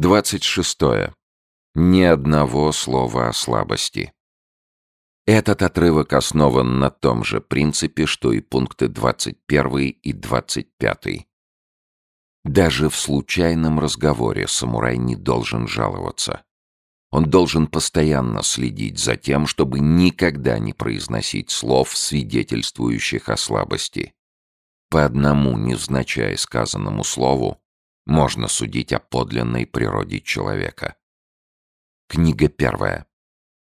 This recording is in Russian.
26. Ни одного слова о слабости. Этот отрывок основан на том же принципе, что и пункты 21 и 25. Даже в случайном разговоре самурай не должен жаловаться. Он должен постоянно следить за тем, чтобы никогда не произносить слов, свидетельствующих о слабости. По одному невзначай сказанному слову можно судить о подлинной природе человека. Книга первая.